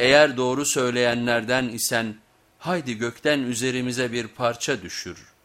Eğer doğru söyleyenlerden isen haydi gökten üzerimize bir parça düşür.''